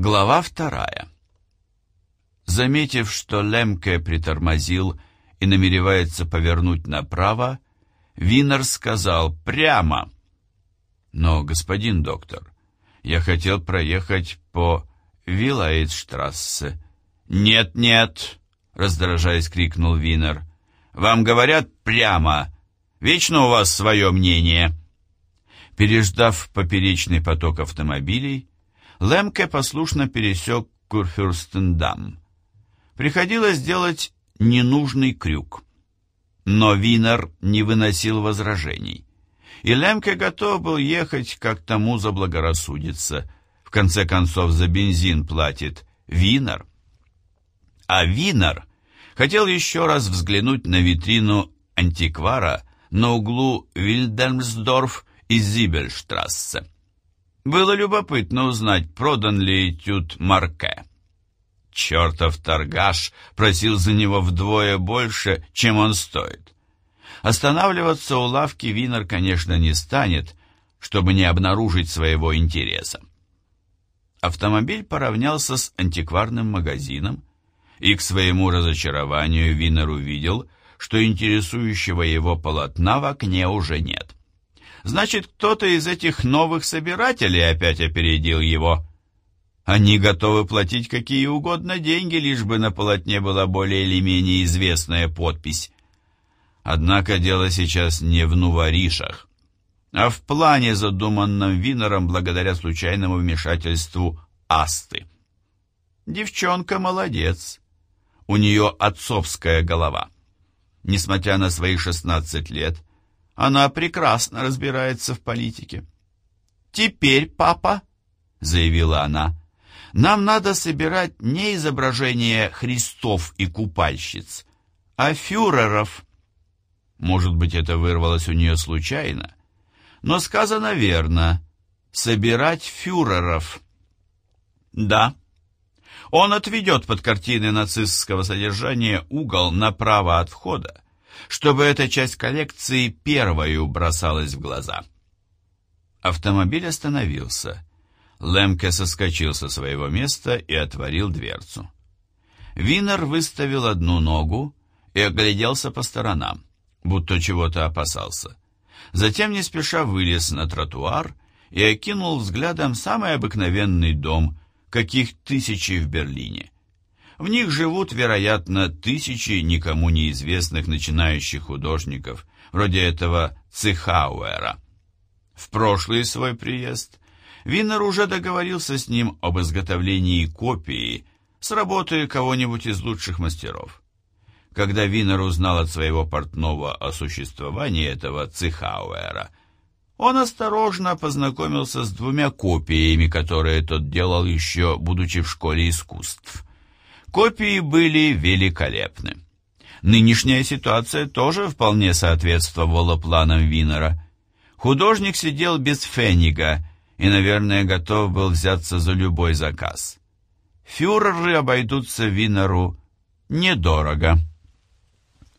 Глава вторая. Заметив, что Лемке притормозил и намеревается повернуть направо, Винер сказал «прямо». «Но, господин доктор, я хотел проехать по Виллаидштрассе». «Нет-нет», — раздражаясь, крикнул Винер. «Вам говорят прямо. Вечно у вас свое мнение». Переждав поперечный поток автомобилей, Лемке послушно пересек Курфюрстендамм. Приходилось делать ненужный крюк. Но Винер не выносил возражений. И Лемке готов был ехать, как тому заблагорассудится. В конце концов, за бензин платит Винер. А Винер хотел еще раз взглянуть на витрину антиквара на углу Вильдермсдорф и Зибельштрассе. Было любопытно узнать, продан ли этюд Марке. Чертов торгаш просил за него вдвое больше, чем он стоит. Останавливаться у лавки Винер, конечно, не станет, чтобы не обнаружить своего интереса. Автомобиль поравнялся с антикварным магазином, и к своему разочарованию Винер увидел, что интересующего его полотна в окне уже нет. Значит, кто-то из этих новых собирателей опять опередил его. Они готовы платить какие угодно деньги, лишь бы на полотне была более или менее известная подпись. Однако дело сейчас не в нуворишах, а в плане, задуманном Винером благодаря случайному вмешательству Асты. Девчонка молодец. У нее отцовская голова. Несмотря на свои 16 лет, она прекрасно разбирается в политике. «Теперь, папа», — заявила она, — «нам надо собирать не изображения Христов и купальщиц, а фюреров». Может быть, это вырвалось у нее случайно, но сказано верно — собирать фюреров. Да, он отведет под картины нацистского содержания угол направо от входа, чтобы эта часть коллекции первою бросалась в глаза. Автомобиль остановился. Лемке соскочил со своего места и отворил дверцу. Винер выставил одну ногу и огляделся по сторонам, будто чего-то опасался. Затем не спеша вылез на тротуар и окинул взглядом самый обыкновенный дом, каких тысячи в Берлине – в них живут, вероятно, тысячи никому неизвестных начинающих художников, вроде этого Цихауэра. В прошлый свой приезд Виннер уже договорился с ним об изготовлении копии с работы кого-нибудь из лучших мастеров. Когда Виннер узнал от своего портного о существовании этого Цихауэра, он осторожно познакомился с двумя копиями, которые тот делал еще, будучи в школе искусств. Копии были великолепны. Нынешняя ситуация тоже вполне соответствовала планам Винера. Художник сидел без фенига и, наверное, готов был взяться за любой заказ. Фюреры обойдутся Винеру недорого.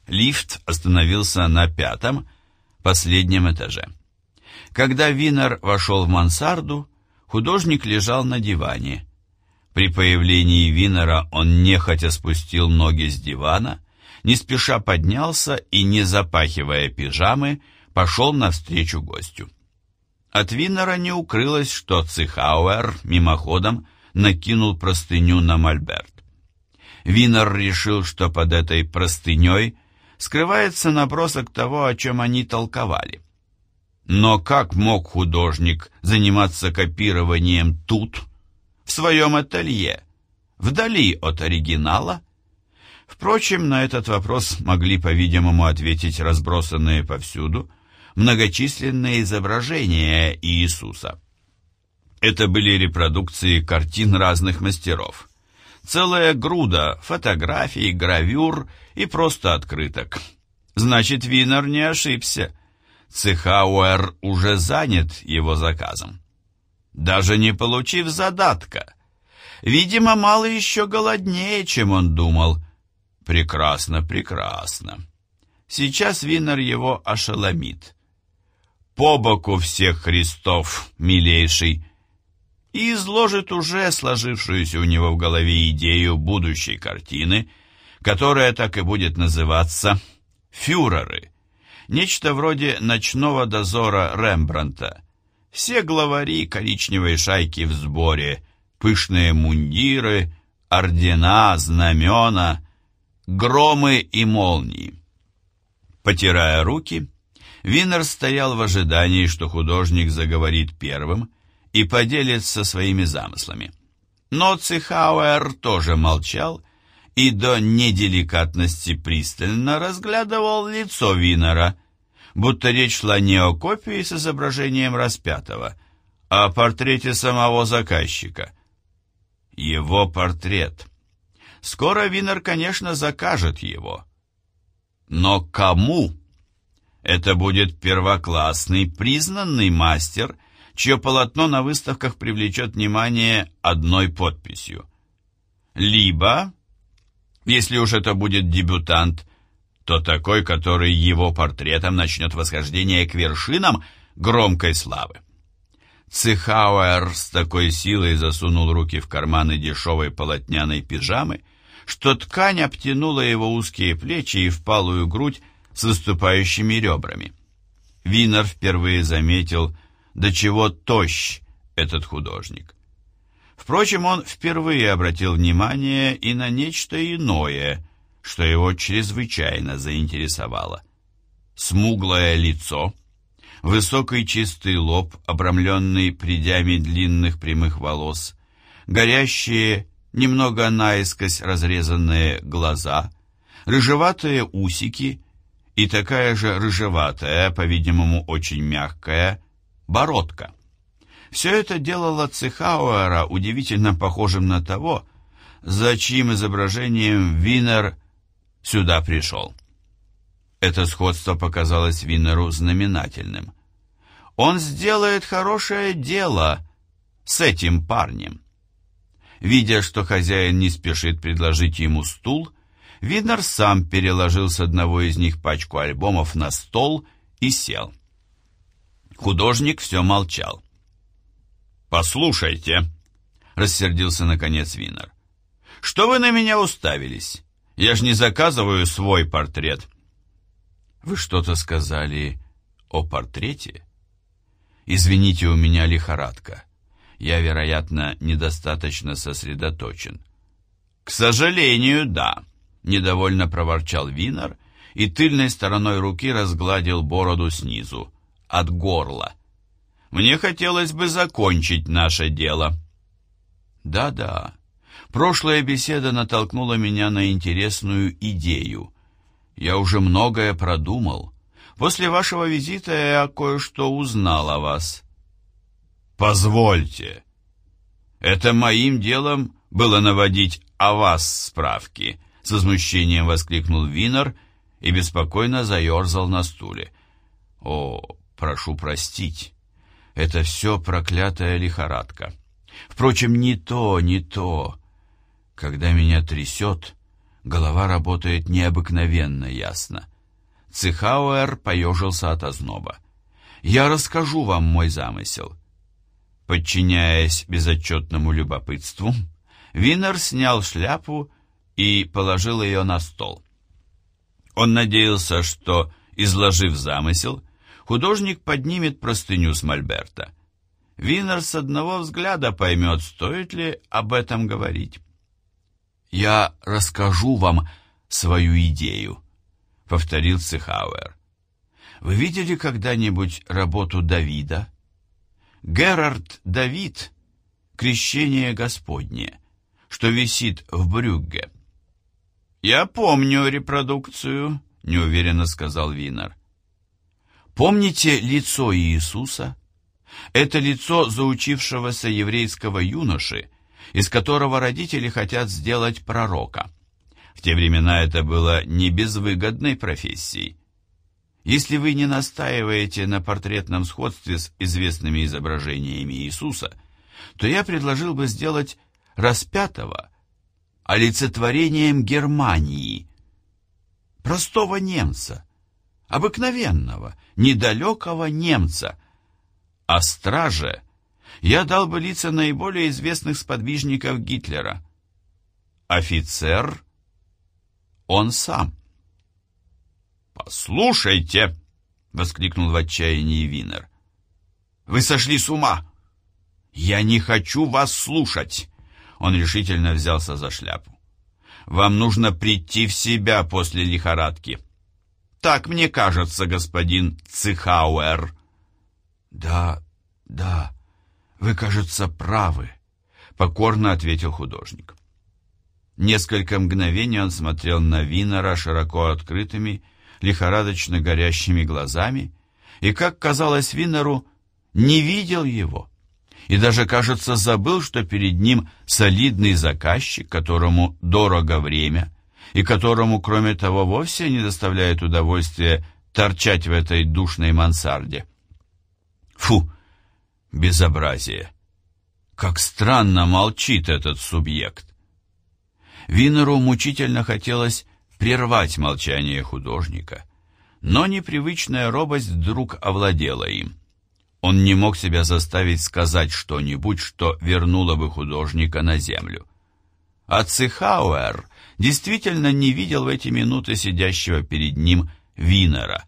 Лифт остановился на пятом, последнем этаже. Когда Винер вошел в мансарду, художник лежал на диване – при появлении Винера он нехотя спустил ноги с дивана, не спеша поднялся и, не запахивая пижамы, пошел навстречу гостю. От Винера не укрылось, что Цихауэр мимоходом накинул простыню на мольберт. Винер решил, что под этой простыней скрывается набросок того, о чем они толковали. Но как мог художник заниматься копированием тут, в своем ателье, вдали от оригинала? Впрочем, на этот вопрос могли, по-видимому, ответить разбросанные повсюду многочисленные изображения Иисуса. Это были репродукции картин разных мастеров. Целая груда фотографий, гравюр и просто открыток. Значит, Винер не ошибся. Цехауэр уже занят его заказом даже не получив задатка. Видимо, мало еще голоднее, чем он думал. Прекрасно, прекрасно. Сейчас Винер его ошеломит. По боку всех Христов, милейший. и изложит уже сложившуюся у него в голове идею будущей картины, которая так и будет называться «Фюреры». Нечто вроде ночного дозора Рембранта. Все главари коричневой шайки в сборе, пышные мундиры, ордена, знамена, громы и молнии. Потирая руки, Винер стоял в ожидании, что художник заговорит первым и поделится своими замыслами. Но Цихауэр тоже молчал и до неделикатности пристально разглядывал лицо Винера, будто речь шла не о копии с изображением распятого, а о портрете самого заказчика. Его портрет. Скоро Винер, конечно, закажет его. Но кому? Это будет первоклассный, признанный мастер, чье полотно на выставках привлечет внимание одной подписью. Либо, если уж это будет дебютант, то такой, который его портретом начнет восхождение к вершинам громкой славы. Цихауэр с такой силой засунул руки в карманы дешевой полотняной пижамы, что ткань обтянула его узкие плечи и впалую грудь с выступающими ребрами. Винер впервые заметил, до чего тощ этот художник. Впрочем, он впервые обратил внимание и на нечто иное, что его чрезвычайно заинтересовало. Смуглое лицо, высокий чистый лоб, обрамленный придями длинных прямых волос, горящие, немного наискось разрезанные глаза, рыжеватые усики и такая же рыжеватая, по-видимому, очень мягкая, бородка. Все это делало Цехауэра удивительно похожим на того, за чьим изображением Винер сюда пришел. Это сходство показалось Винеру знаменательным. Он сделает хорошее дело с этим парнем. Видя, что хозяин не спешит предложить ему стул, Виднер сам переложил с одного из них пачку альбомов на стол и сел. Художник все молчал. «Послушайте», — рассердился наконец Винер, — «что вы на меня уставились? Я ж не заказываю свой портрет». «Вы что-то сказали о портрете?» «Извините, у меня лихорадка. Я, вероятно, недостаточно сосредоточен». «К сожалению, да», — недовольно проворчал Винер и тыльной стороной руки разгладил бороду снизу, от горла. «Мне хотелось бы закончить наше дело». «Да-да, прошлая беседа натолкнула меня на интересную идею. Я уже многое продумал. После вашего визита я кое-что узнал о вас». «Позвольте. Это моим делом было наводить о вас справки», с возмущением воскликнул Винер и беспокойно заерзал на стуле. «О, прошу простить, это все проклятая лихорадка. Впрочем, не то, не то. Когда меня трясет, голова работает необыкновенно ясно». Цихауэр поежился от озноба. «Я расскажу вам мой замысел». Подчиняясь безотчетному любопытству, Винер снял шляпу и положил ее на стол. Он надеялся, что, изложив замысел, художник поднимет простыню с мольберта. Винер с одного взгляда поймет, стоит ли об этом говорить. «Я расскажу вам свою идею», — повторил Цихауэр. «Вы видели когда-нибудь работу Давида?» Герард Давид «Крещение Господне», что висит в Брюгге. «Я помню репродукцию», — неуверенно сказал Винер. «Помните лицо Иисуса? Это лицо заучившегося еврейского юноши, из которого родители хотят сделать пророка. В те времена это было не безвыгодной профессией. Если вы не настаиваете на портретном сходстве с известными изображениями Иисуса, то я предложил бы сделать распятого олицетворением Германии, простого немца, обыкновенного, недалекого немца, а страже я дал бы лица наиболее известных сподвижников Гитлера. Офицер — он сам. «Послушайте!» — воскликнул в отчаянии Винер. «Вы сошли с ума! Я не хочу вас слушать!» Он решительно взялся за шляпу. «Вам нужно прийти в себя после лихорадки. Так мне кажется, господин Цихауэр». «Да, да, вы, кажется, правы», — покорно ответил художник. Несколько мгновений он смотрел на Винера широко открытыми, лихорадочно горящими глазами, и, как казалось Винеру, не видел его, и даже, кажется, забыл, что перед ним солидный заказчик, которому дорого время, и которому, кроме того, вовсе не доставляет удовольствия торчать в этой душной мансарде. Фу! Безобразие! Как странно молчит этот субъект! Винеру мучительно хотелось прервать молчание художника, но непривычная робость вдруг овладела им. Он не мог себя заставить сказать что-нибудь, что вернуло бы художника на землю. А Цихауэр действительно не видел в эти минуты сидящего перед ним Винера.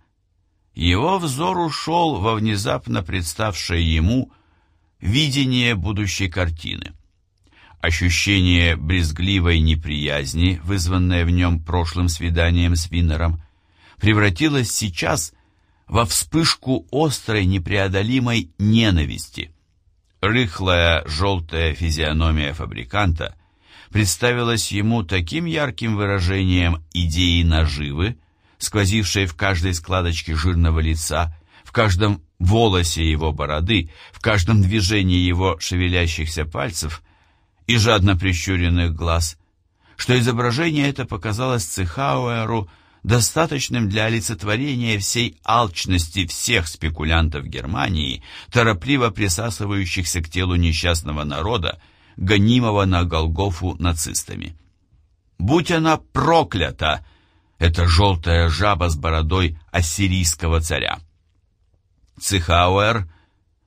Его взор ушел во внезапно представшее ему видение будущей картины. Ощущение брезгливой неприязни, вызванное в нем прошлым свиданием с Виннером, превратилось сейчас во вспышку острой непреодолимой ненависти. Рыхлая желтая физиономия фабриканта представилась ему таким ярким выражением идеи наживы, сквозившей в каждой складочке жирного лица, в каждом волосе его бороды, в каждом движении его шевелящихся пальцев – и жадно прищуренных глаз, что изображение это показалось Цехауэру достаточным для олицетворения всей алчности всех спекулянтов Германии, торопливо присасывающихся к телу несчастного народа, гонимого на Голгофу нацистами. Будь она проклята, эта желтая жаба с бородой ассирийского царя! Цехауэр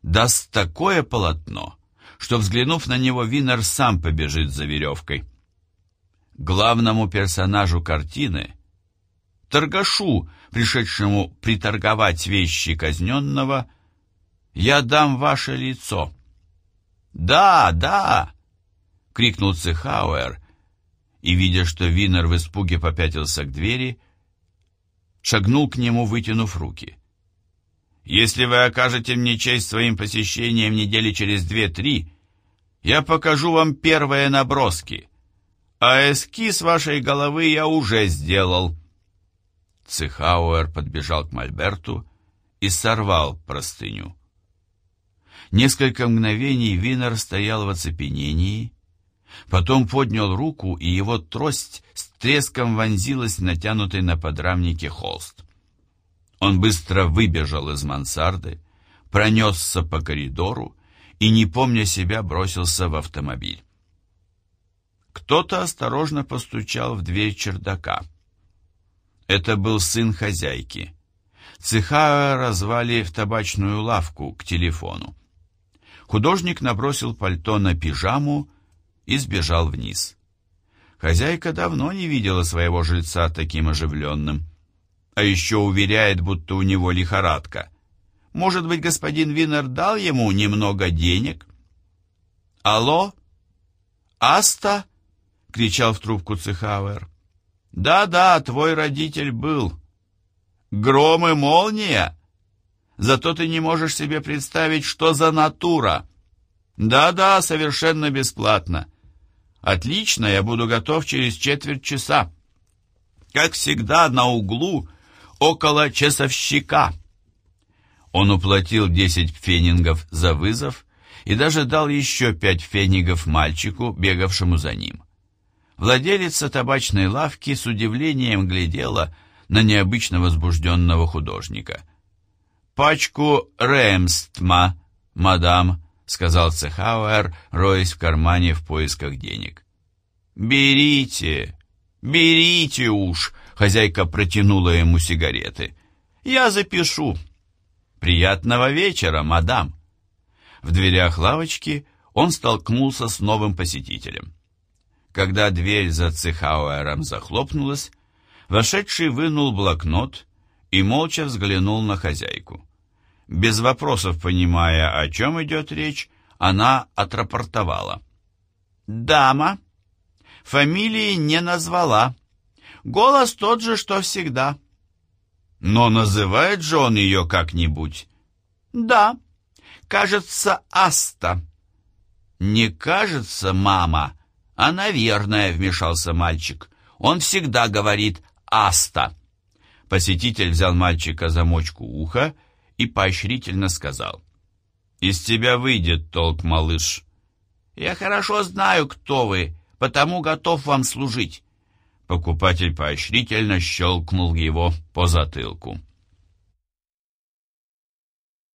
даст такое полотно, что, взглянув на него, Винер сам побежит за веревкой. Главному персонажу картины, торгашу, пришедшему приторговать вещи казненного, я дам ваше лицо. «Да, да!» — крикнул Цехауэр, и, видя, что Винер в испуге попятился к двери, шагнул к нему, вытянув руки. Если вы окажете мне честь своим посещением недели через две-три, я покажу вам первые наброски, а эскиз вашей головы я уже сделал». Цехауэр подбежал к Мольберту и сорвал простыню. Несколько мгновений Винер стоял в оцепенении, потом поднял руку, и его трость с треском вонзилась в натянутый на подрамнике холст. Он быстро выбежал из мансарды, пронесся по коридору и, не помня себя, бросился в автомобиль. Кто-то осторожно постучал в дверь чердака. Это был сын хозяйки. Цеха развали в табачную лавку к телефону. Художник набросил пальто на пижаму и сбежал вниз. Хозяйка давно не видела своего жильца таким оживленным а еще уверяет, будто у него лихорадка. Может быть, господин Винер дал ему немного денег? «Алло? Аста?» — кричал в трубку Цехауэр. «Да-да, твой родитель был. Гром и молния? Зато ты не можешь себе представить, что за натура. Да-да, совершенно бесплатно. Отлично, я буду готов через четверть часа. Как всегда, на углу около часовщика. Он уплатил десять фенингов за вызов и даже дал еще пять фенигов мальчику, бегавшему за ним. Владелица табачной лавки с удивлением глядела на необычно возбужденного художника. «Пачку Рэмстма, мадам», — сказал Цехауэр, роясь в кармане в поисках денег. «Берите, берите уж», Хозяйка протянула ему сигареты. «Я запишу». «Приятного вечера, мадам». В дверях лавочки он столкнулся с новым посетителем. Когда дверь за Цехауэром захлопнулась, вошедший вынул блокнот и молча взглянул на хозяйку. Без вопросов понимая, о чем идет речь, она отрапортовала. «Дама. Фамилии не назвала. Голос тот же, что всегда». «Но называет же он ее как-нибудь?» «Да. Кажется, Аста». «Не кажется, мама, а, наверное», — вмешался мальчик. «Он всегда говорит «Аста». Посетитель взял мальчика за мочку уха и поощрительно сказал. «Из тебя выйдет толк, малыш». «Я хорошо знаю, кто вы, потому готов вам служить». Покупатель поощрительно щелкнул его по затылку.